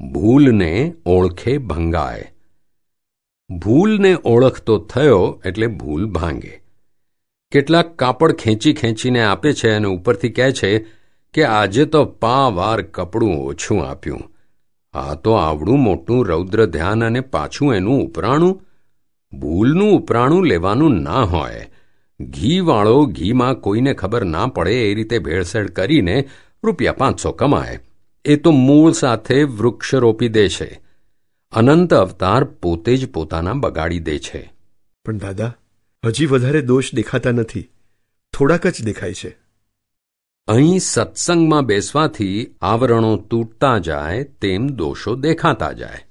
ભૂલને ઓળખે ભંગાય. ભૂલને ઓળખતો થયો એટલે ભૂલ ભાંગે. કેટલાક કાપડ ખેંચી ખેંચીને આપે છે અને ઉપરથી કહે છે કે આજે તો પા વાર કપડું ઓછું આપ્યું. આ તો આવડું મોટું રૌદ્ર ધ્યાન અને પાછું એનું ઉપરાણું. ભૂલનું ઉપરાણું લેવાનું ના હોય. ઘીવાળો ઘીમાં કોઈને ખબર ના પડે એ રીતે ભેળસેળ કરીને રૂપિયા પાંચસો કમાય. એ તો મૂળ સાથે વૃક્ષ રોપી દે છે. અનંત અવતાર પોતે જ પોતાના બગાડી દે છે. પણ દાદા હજી વધારે દોષ દેખાતા નથી. થોડાક જ દેખાય છે. અહીં સત્સંગમાં બેસવાથી આવરણો તૂટતા જાય તેમ દોષો દેખાતા જાય.